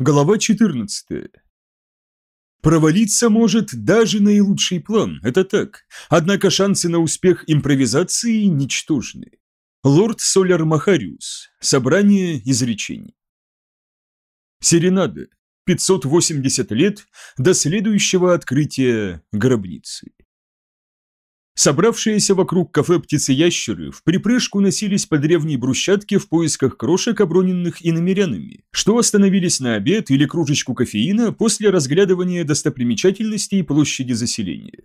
Глава 14. Провалиться может даже наилучший план, это так. Однако шансы на успех импровизации ничтожны. Лорд Соляр Махариус. Собрание изречений. Серенада. 580 лет до следующего открытия гробницы. Собравшиеся вокруг кафе птицы-ящеры в припрыжку носились по древней брусчатке в поисках крошек, оброненных иномерянами, что остановились на обед или кружечку кофеина после разглядывания достопримечательностей площади заселения.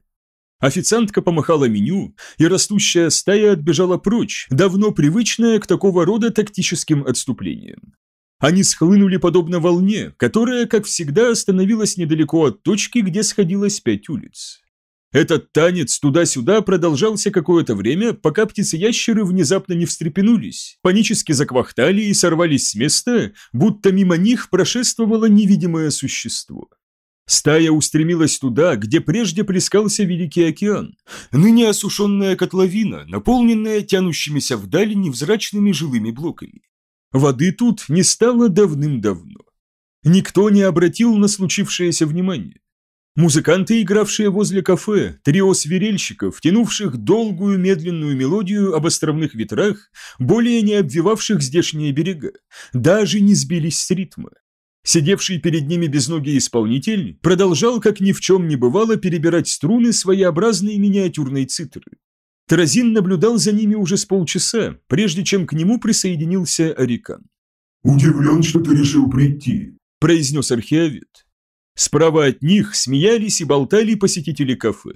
Официантка помахала меню, и растущая стая отбежала прочь, давно привычная к такого рода тактическим отступлениям. Они схлынули подобно волне, которая, как всегда, остановилась недалеко от точки, где сходилось пять улиц. Этот танец туда-сюда продолжался какое-то время, пока птицы-ящеры внезапно не встрепенулись, панически заквахтали и сорвались с места, будто мимо них прошествовало невидимое существо. Стая устремилась туда, где прежде плескался Великий океан, ныне осушенная котловина, наполненная тянущимися вдаль невзрачными жилыми блоками. Воды тут не стало давным-давно. Никто не обратил на случившееся внимание. Музыканты, игравшие возле кафе, трио свирельщиков, тянувших долгую медленную мелодию об островных ветрах, более не обвивавших здешние берега, даже не сбились с ритма. Сидевший перед ними безногий исполнитель продолжал, как ни в чем не бывало, перебирать струны своеобразной миниатюрной цитры. Таразин наблюдал за ними уже с полчаса, прежде чем к нему присоединился Арикан. «Удивлен, что ты решил прийти», – произнес археовед. Справа от них смеялись и болтали посетители кафе.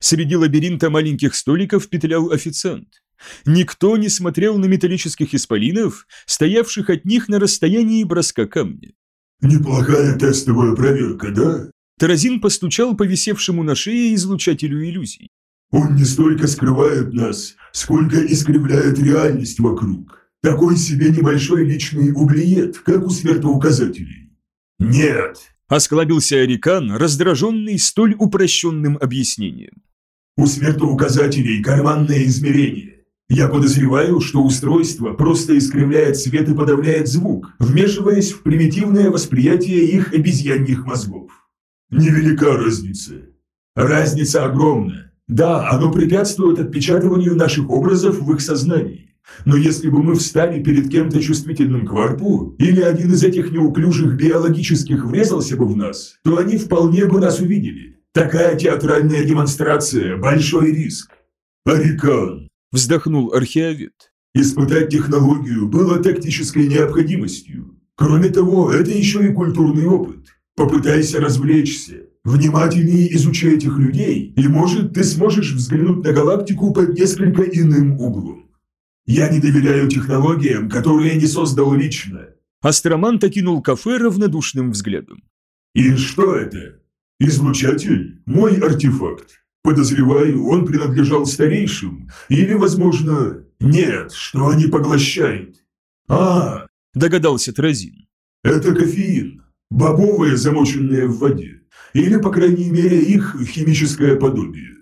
Среди лабиринта маленьких столиков петлял официант. Никто не смотрел на металлических исполинов, стоявших от них на расстоянии броска камня. «Неплохая тестовая проверка, да?» Таразин постучал по висевшему на шее излучателю иллюзий. «Он не столько скрывает нас, сколько искривляет реальность вокруг. Такой себе небольшой личный углиет, как у смертоуказателей». «Нет, Осклабился Арикан, раздраженный столь упрощенным объяснением. «У смертоуказателей карманное измерение. Я подозреваю, что устройство просто искривляет свет и подавляет звук, вмешиваясь в примитивное восприятие их обезьяньих мозгов. Невелика разница. Разница огромна. Да, оно препятствует отпечатыванию наших образов в их сознании. Но если бы мы встали перед кем-то чувствительным к варпу, или один из этих неуклюжих биологических врезался бы в нас, то они вполне бы нас увидели. Такая театральная демонстрация – большой риск. «Арикан!» – вздохнул археовед. «Испытать технологию было тактической необходимостью. Кроме того, это еще и культурный опыт. Попытайся развлечься. Внимательнее изучай этих людей, и, может, ты сможешь взглянуть на галактику под несколько иным углом. Я не доверяю технологиям, которые не создал лично. Астромант окинул кафе равнодушным взглядом. И что это? Излучатель? Мой артефакт. Подозреваю, он принадлежал старейшим. Или, возможно, нет, что они поглощают. А, догадался Тразин. Это кофеин. Бобовые, замоченные в воде. Или, по крайней мере, их химическое подобие.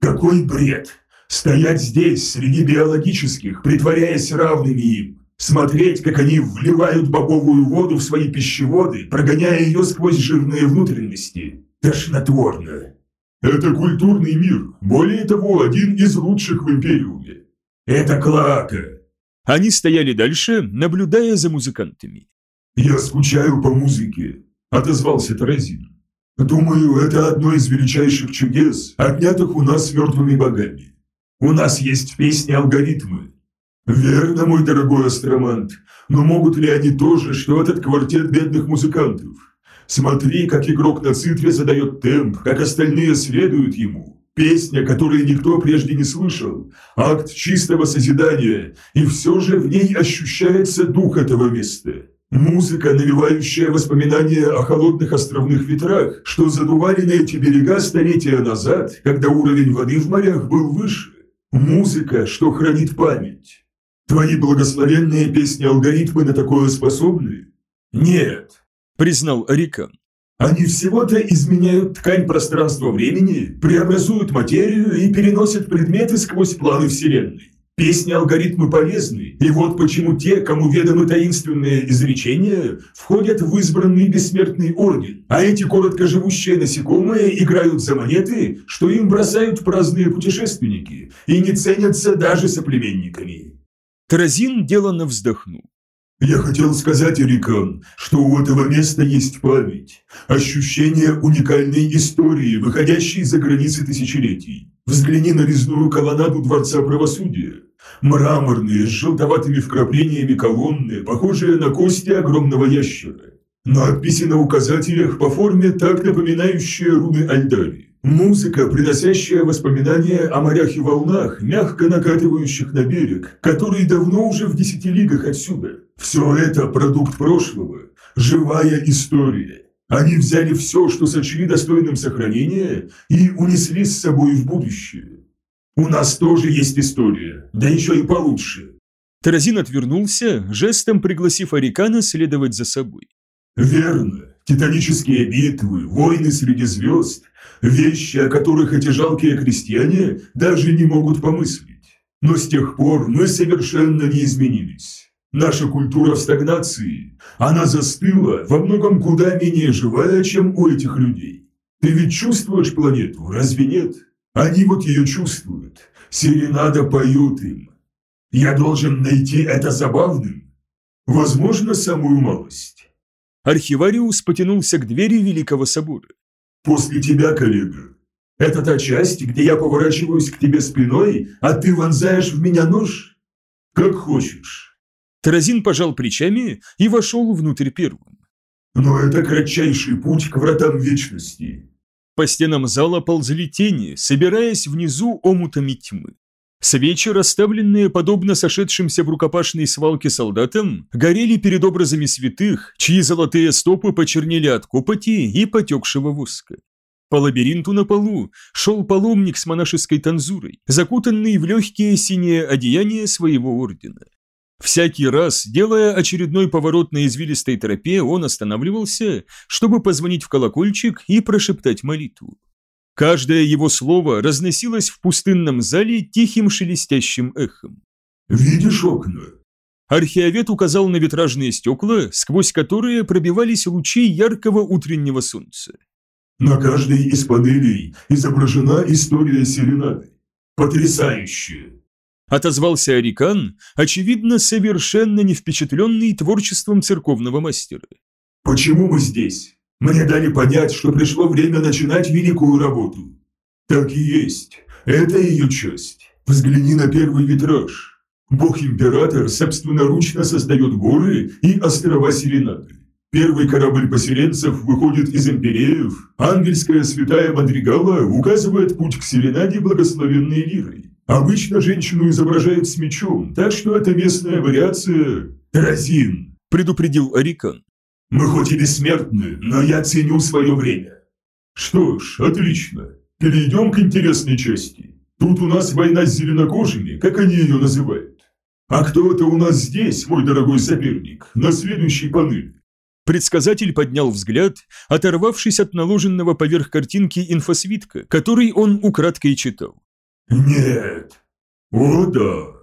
Какой бред! Стоять здесь, среди биологических, притворяясь равными им. Смотреть, как они вливают бобовую воду в свои пищеводы, прогоняя ее сквозь жирные внутренности. Тошнотворно. Это культурный мир. Более того, один из лучших в Империуме. Это Клоака. Они стояли дальше, наблюдая за музыкантами. «Я скучаю по музыке», – отозвался Таразин. «Думаю, это одно из величайших чудес, отнятых у нас мертвыми богами. У нас есть песни-алгоритмы. Верно, мой дорогой астромант, но могут ли они тоже, что этот квартет бедных музыкантов? Смотри, как игрок на цитре задает темп, как остальные следуют ему. Песня, которую никто прежде не слышал, акт чистого созидания, и все же в ней ощущается дух этого места. Музыка, навевающая воспоминания о холодных островных ветрах, что задували на эти берега столетия назад, когда уровень воды в морях был выше. Музыка, что хранит память. Твои благословенные песни-алгоритмы на такое способны? Нет, признал Арикан. Они всего-то изменяют ткань пространства-времени, преобразуют материю и переносят предметы сквозь планы Вселенной. Песни-алгоритмы полезны, и вот почему те, кому ведомы таинственные изречения, входят в избранный бессмертный орден, а эти короткоживущие насекомые играют за монеты, что им бросают праздные путешественники, и не ценятся даже соплеменниками. Таразин деланно вздохнул. Я хотел сказать, Эрикан, что у этого места есть память, ощущение уникальной истории, выходящей за границы тысячелетий. Взгляни на резную колоннаду Дворца Правосудия. Мраморные, с желтоватыми вкраплениями колонны, похожие на кости огромного ящера. Надписи на указателях по форме так напоминающие руны Альдари. Музыка, приносящая воспоминания о морях и волнах, мягко накатывающих на берег, который давно уже в десяти лигах отсюда. Все это продукт прошлого, живая история. Они взяли все, что сочли достойным сохранения, и унесли с собой в будущее. У нас тоже есть история, да еще и получше. Таразин отвернулся, жестом пригласив Арикана следовать за собой. Верно. Титанические битвы, войны среди звезд, вещи, о которых эти жалкие крестьяне даже не могут помыслить. Но с тех пор мы совершенно не изменились. Наша культура в стагнации, она застыла, во многом куда менее живая, чем у этих людей. Ты ведь чувствуешь планету, разве нет? Они вот ее чувствуют. Серенада поет им. Я должен найти это забавным. Возможно, самую малость. Архивариус потянулся к двери Великого Собора. После тебя, коллега. Это та часть, где я поворачиваюсь к тебе спиной, а ты вонзаешь в меня нож? Как хочешь. Таразин пожал плечами и вошел внутрь первым. Но это кратчайший путь к вратам вечности. По стенам зала ползли тени, собираясь внизу омутами тьмы. Свечи, расставленные подобно сошедшимся в рукопашной свалке солдатам, горели перед образами святых, чьи золотые стопы почернели от копоти и потекшего воска. По лабиринту на полу шел паломник с монашеской танзурой, закутанный в легкие синие одеяния своего ордена. Всякий раз, делая очередной поворот на извилистой тропе, он останавливался, чтобы позвонить в колокольчик и прошептать молитву. Каждое его слово разносилось в пустынном зале тихим шелестящим эхом. «Видишь окна?» Археовед указал на витражные стекла, сквозь которые пробивались лучи яркого утреннего солнца. «На каждой из панелей изображена история Серенады. Потрясающе!» Отозвался Арикан, очевидно, совершенно не впечатленный творчеством церковного мастера. «Почему мы здесь?» Мне дали понять, что пришло время начинать великую работу. Так и есть. Это ее часть. Взгляни на первый витраж. Бог-император собственноручно создает горы и острова Серенады. Первый корабль поселенцев выходит из империев, ангельская святая Мадригала указывает путь к Серенаде благословенной лирой. Обычно женщину изображают с мечом, так что это местная вариация «Таразин», предупредил Арикан. Мы хоть и бессмертны, но я ценю свое время. Что ж, отлично. Перейдем к интересной части. Тут у нас война с зеленокожими, как они ее называют. А кто это у нас здесь, мой дорогой соперник, на следующей панели? Предсказатель поднял взгляд, оторвавшись от наложенного поверх картинки инфосвитка, который он украдкой читал. «Нет. О да.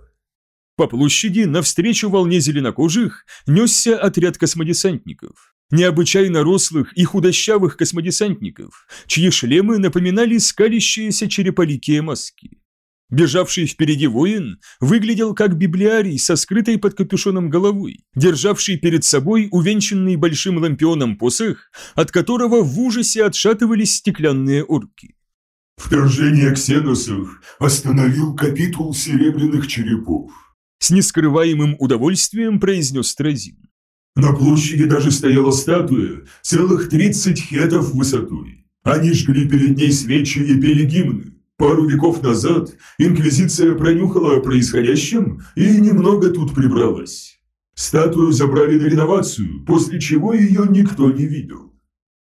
По площади, навстречу волне зеленокожих, несся отряд космодесантников. Необычайно рослых и худощавых космодесантников, чьи шлемы напоминали скалящиеся череполикие маски. Бежавший впереди воин выглядел как библиарий со скрытой под капюшоном головой, державший перед собой увенчанный большим лампионом посох, от которого в ужасе отшатывались стеклянные орки. «Вторжение ксеносов остановил капитул серебряных черепов», с нескрываемым удовольствием произнес Стразин. На площади даже стояла статуя, целых 30 хетов высотой. Они жгли перед ней свечи и пели гимны. Пару веков назад Инквизиция пронюхала о происходящем и немного тут прибралась. Статую забрали на реновацию, после чего ее никто не видел.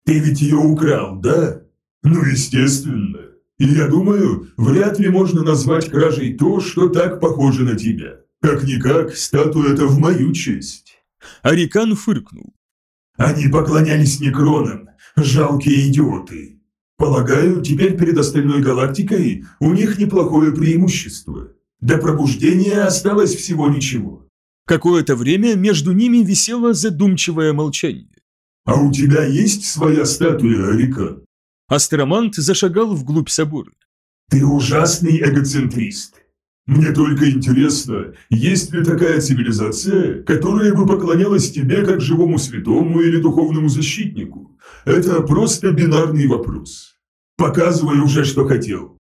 Ты ведь ее украл, да? Ну, естественно. И я думаю, вряд ли можно назвать кражей то, что так похоже на тебя. Как-никак, статуя это в мою честь. Арикан фыркнул. Они поклонялись некронам, жалкие идиоты. Полагаю, теперь перед остальной галактикой у них неплохое преимущество. До пробуждения осталось всего ничего. Какое-то время между ними висело задумчивое молчание. А у тебя есть своя статуя, Арикан? Астромант зашагал вглубь собора. Ты ужасный эгоцентрист. Мне только интересно, есть ли такая цивилизация, которая бы поклонялась тебе как живому святому или духовному защитнику? Это просто бинарный вопрос. Показывай уже, что хотел.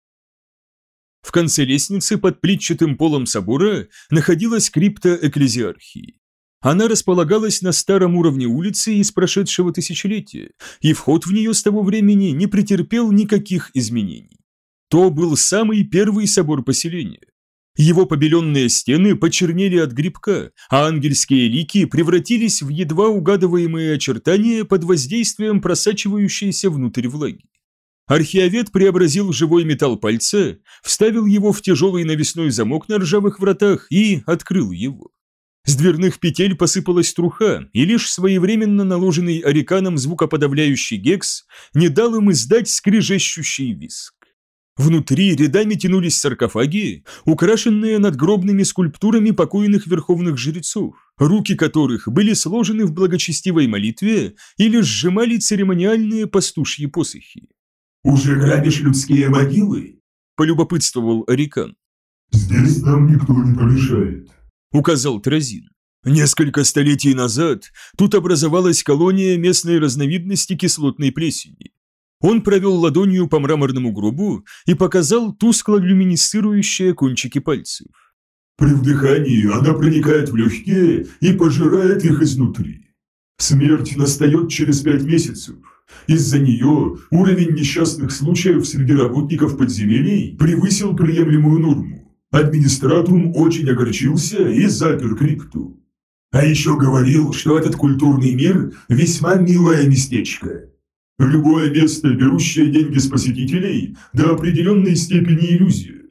В конце лестницы под плитчатым полом собора находилась крипта экклезиархии. Она располагалась на старом уровне улицы из прошедшего тысячелетия, и вход в нее с того времени не претерпел никаких изменений. То был самый первый собор поселения. Его побеленные стены почернели от грибка, а ангельские лики превратились в едва угадываемые очертания под воздействием просачивающейся внутрь влаги. Археовед преобразил живой металл пальца, вставил его в тяжелый навесной замок на ржавых вратах и открыл его. С дверных петель посыпалась труха, и лишь своевременно наложенный ориканом звукоподавляющий гекс не дал им издать скрежещущий виск. Внутри рядами тянулись саркофаги, украшенные надгробными скульптурами покойных верховных жрецов, руки которых были сложены в благочестивой молитве или сжимали церемониальные пастушьи посохи. «Уже грабишь людские могилы?» – полюбопытствовал Арикан. «Здесь нам никто не помешает», – указал Тразин. Несколько столетий назад тут образовалась колония местной разновидности кислотной плесени. Он провел ладонью по мраморному гробу и показал тускло люминесцирующие кончики пальцев. При вдыхании она проникает в легкие и пожирает их изнутри. Смерть настает через пять месяцев. Из-за нее уровень несчастных случаев среди работников подземелий превысил приемлемую норму. Администратум очень огорчился и запер крипту. А еще говорил, что этот культурный мир весьма милое местечко. Любое место, берущее деньги с посетителей, до определенной степени иллюзия.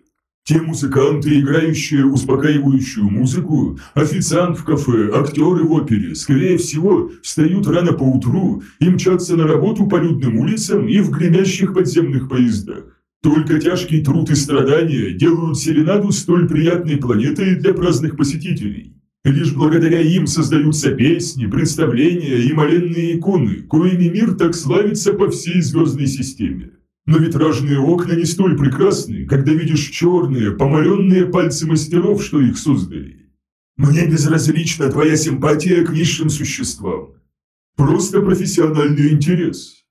Те музыканты, играющие успокаивающую музыку, официант в кафе, актеры в опере, скорее всего, встают рано по утру и мчатся на работу по людным улицам и в гремящих подземных поездах. Только тяжкий труд и страдания делают Селенаду столь приятной планетой для праздных посетителей. Лишь благодаря им создаются песни, представления и моленные иконы, коими мир так славится по всей звездной системе. Но витражные окна не столь прекрасны, когда видишь черные, помаленные пальцы мастеров, что их создали. Мне безразлична твоя симпатия к низшим существам. Просто профессиональный интерес.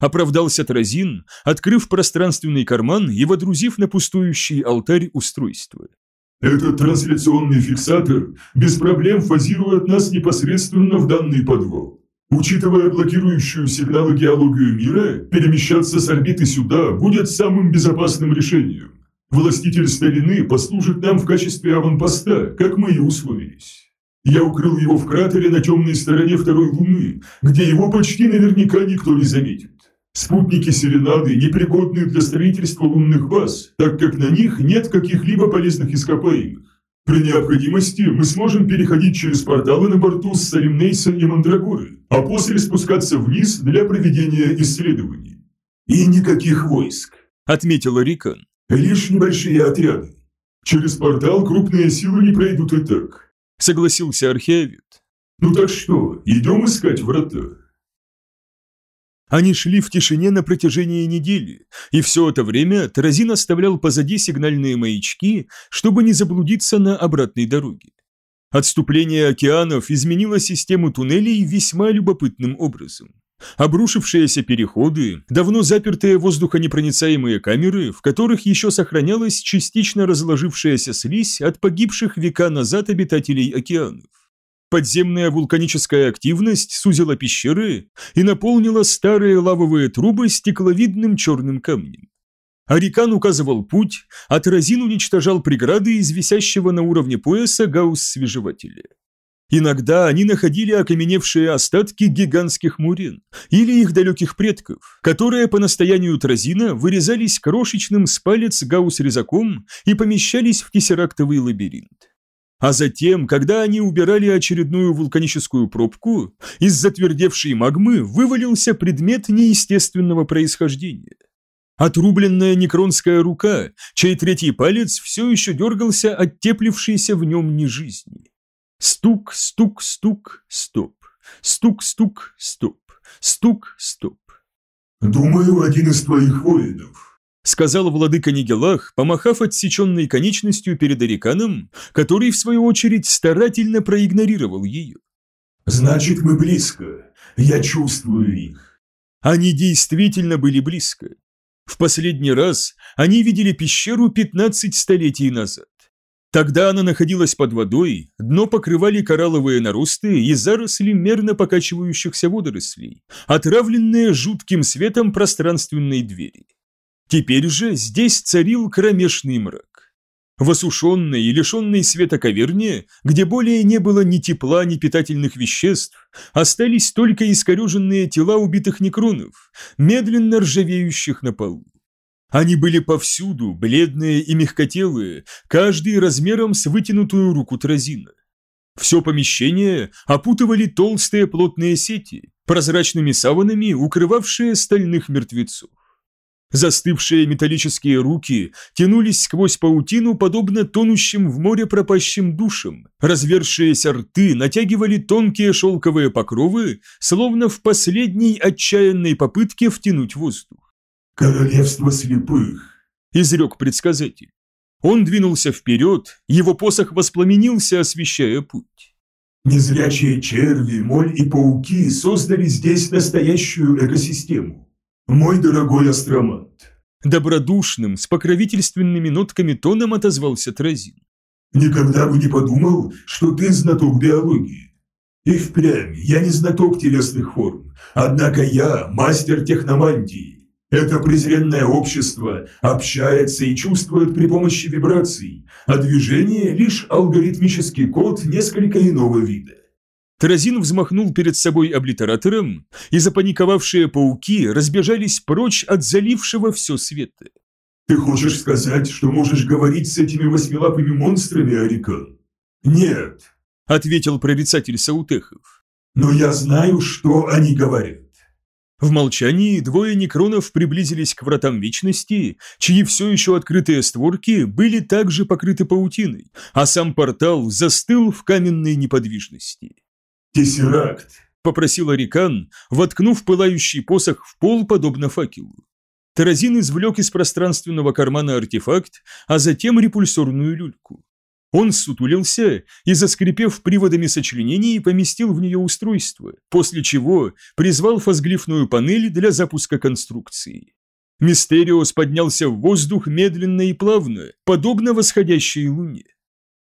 Оправдался Тразин, открыв пространственный карман и водрузив на пустующий алтарь устройство. Этот трансляционный фиксатор без проблем фазирует нас непосредственно в данный подвал. Учитывая блокирующую сигналы геологию мира, перемещаться с орбиты сюда будет самым безопасным решением. Властитель старины послужит нам в качестве аванпоста, как мы и условились. Я укрыл его в кратере на темной стороне второй луны, где его почти наверняка никто не заметит. Спутники Селенады непригодны для строительства лунных баз, так как на них нет каких-либо полезных ископаемых. При необходимости мы сможем переходить через порталы на борту с Салимнейса и Мандрагоры, а после спускаться вниз для проведения исследований. И никаких войск, отметила Рикон. Лишь небольшие отряды. Через портал крупные силы не пройдут и так. Согласился археовед. Ну так что, идем искать врата? Они шли в тишине на протяжении недели, и все это время Таразин оставлял позади сигнальные маячки, чтобы не заблудиться на обратной дороге. Отступление океанов изменило систему туннелей весьма любопытным образом. Обрушившиеся переходы, давно запертые воздухонепроницаемые камеры, в которых еще сохранялась частично разложившаяся слизь от погибших века назад обитателей океанов. Подземная вулканическая активность сузила пещеры и наполнила старые лавовые трубы стекловидным черным камнем. Арикан указывал путь, а Таразин уничтожал преграды из висящего на уровне пояса гаусс-свежевателя. Иногда они находили окаменевшие остатки гигантских мурен или их далеких предков, которые по настоянию Тразина вырезались крошечным с палец гаусс-резаком и помещались в тессерактовый лабиринт. А затем, когда они убирали очередную вулканическую пробку, из затвердевшей магмы вывалился предмет неестественного происхождения. Отрубленная некронская рука, чей третий палец все еще дергался от теплившейся в нем нежизни. Стук, стук, стук, стоп. Стук, стук, стоп. Стук, стоп. «Думаю, один из твоих воинов», — сказал владыка Нигелах, помахав отсеченной конечностью перед Ариканом, который, в свою очередь, старательно проигнорировал ее. «Значит, мы близко. Я чувствую их». Они действительно были близко. В последний раз они видели пещеру 15 столетий назад. Тогда она находилась под водой, дно покрывали коралловые наросты и заросли мерно покачивающихся водорослей, отравленные жутким светом пространственной двери. Теперь же здесь царил кромешный мрак. В осушенной и лишенной света каверне, где более не было ни тепла, ни питательных веществ, остались только искореженные тела убитых некронов, медленно ржавеющих на полу. Они были повсюду, бледные и мягкотелые, каждый размером с вытянутую руку Тразина. Все помещение опутывали толстые плотные сети, прозрачными саванами укрывавшие стальных мертвецов. Застывшие металлические руки тянулись сквозь паутину, подобно тонущим в море пропащим душам. Развершиеся рты натягивали тонкие шелковые покровы, словно в последней отчаянной попытке втянуть воздух. «Королевство слепых», – изрек предсказатель. Он двинулся вперед, его посох воспламенился, освещая путь. «Незрячие черви, моль и пауки создали здесь настоящую экосистему. Мой дорогой астромант». Добродушным, с покровительственными нотками тоном отозвался Тразин. «Никогда бы не подумал, что ты знаток биологии. И впрямь, я не знаток телесных форм, однако я мастер техномантии. Это презренное общество общается и чувствует при помощи вибраций, а движение – лишь алгоритмический код несколько иного вида. Таразин взмахнул перед собой облитератором, и запаниковавшие пауки разбежались прочь от залившего все света. «Ты хочешь сказать, что можешь говорить с этими восьмилапыми монстрами, Арикан?» «Нет», – ответил прорицатель Саутехов. «Но я знаю, что они говорят. В молчании двое некронов приблизились к вратам вечности, чьи все еще открытые створки были также покрыты паутиной, а сам портал застыл в каменной неподвижности. «Тессеракт!» – попросил Арикан, воткнув пылающий посох в пол, подобно факелу. Таразин извлек из пространственного кармана артефакт, а затем репульсорную люльку. Он сутулился и, заскрипев приводами сочленений, поместил в нее устройство, после чего призвал фазглифную панель для запуска конструкции. Мистериос поднялся в воздух медленно и плавно, подобно восходящей луне.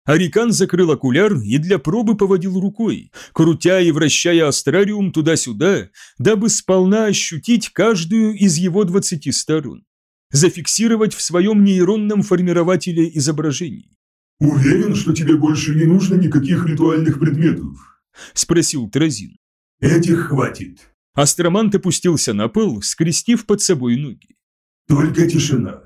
Арикан закрыл окуляр и для пробы поводил рукой, крутя и вращая астрариум туда-сюда, дабы сполна ощутить каждую из его двадцати сторон, зафиксировать в своем нейронном формирователе изображений. «Уверен, что тебе больше не нужно никаких ритуальных предметов?» – спросил Тразин. «Этих хватит». Астромант опустился на пол, скрестив под собой ноги. «Только тишина».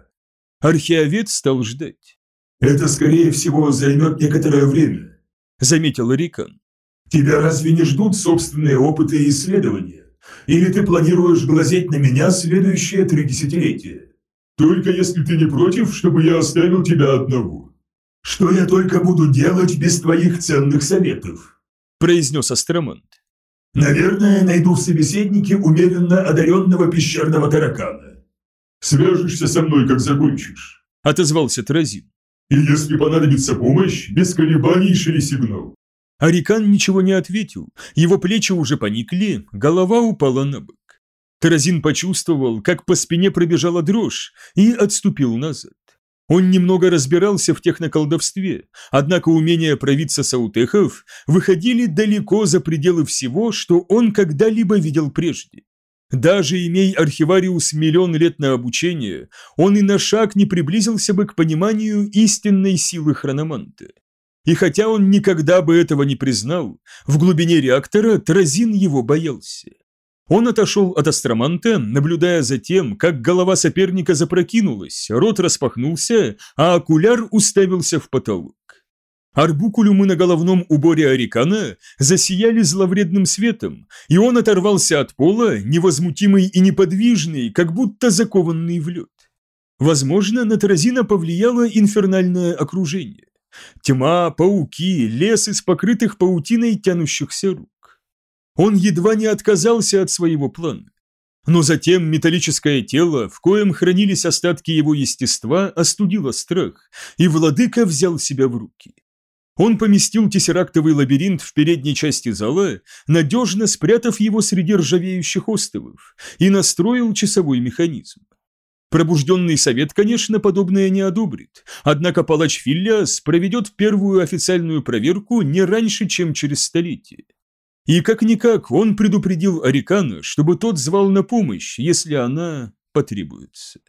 Археовед стал ждать. «Это, скорее всего, займет некоторое время», – заметил Рикан. «Тебя разве не ждут собственные опыты и исследования? Или ты планируешь глазеть на меня следующие три десятилетия? Только если ты не против, чтобы я оставил тебя одного». «Что я только буду делать без твоих ценных советов?» – произнес Астромант. «Наверное, найду в собеседнике умеренно одаренного пещерного таракана. Свяжешься со мной, как закончишь», – отозвался Тразин. «И если понадобится помощь, без колебаний шли сигнал». Арикан ничего не ответил, его плечи уже поникли, голова упала на бок. Таразин почувствовал, как по спине пробежала дрожь, и отступил назад. Он немного разбирался в техноколдовстве, однако умения провидца саутехов выходили далеко за пределы всего, что он когда-либо видел прежде. Даже имей архивариус миллион лет на обучение, он и на шаг не приблизился бы к пониманию истинной силы хрономанта. И хотя он никогда бы этого не признал, в глубине реактора Тразин его боялся. Он отошел от астроманта, наблюдая за тем, как голова соперника запрокинулась, рот распахнулся, а окуляр уставился в потолок. Арбукулюмы на головном уборе Арикана засияли зловредным светом, и он оторвался от пола, невозмутимый и неподвижный, как будто закованный в лед. Возможно, на Таразина повлияло инфернальное окружение. Тьма, пауки, лес из покрытых паутиной тянущихся рук. Он едва не отказался от своего плана. Но затем металлическое тело, в коем хранились остатки его естества, остудило страх, и владыка взял себя в руки. Он поместил тессерактовый лабиринт в передней части зала, надежно спрятав его среди ржавеющих остовов, и настроил часовой механизм. Пробужденный совет, конечно, подобное не одобрит, однако палач Филиас проведет первую официальную проверку не раньше, чем через столетие. И как-никак он предупредил Арикана, чтобы тот звал на помощь, если она потребуется.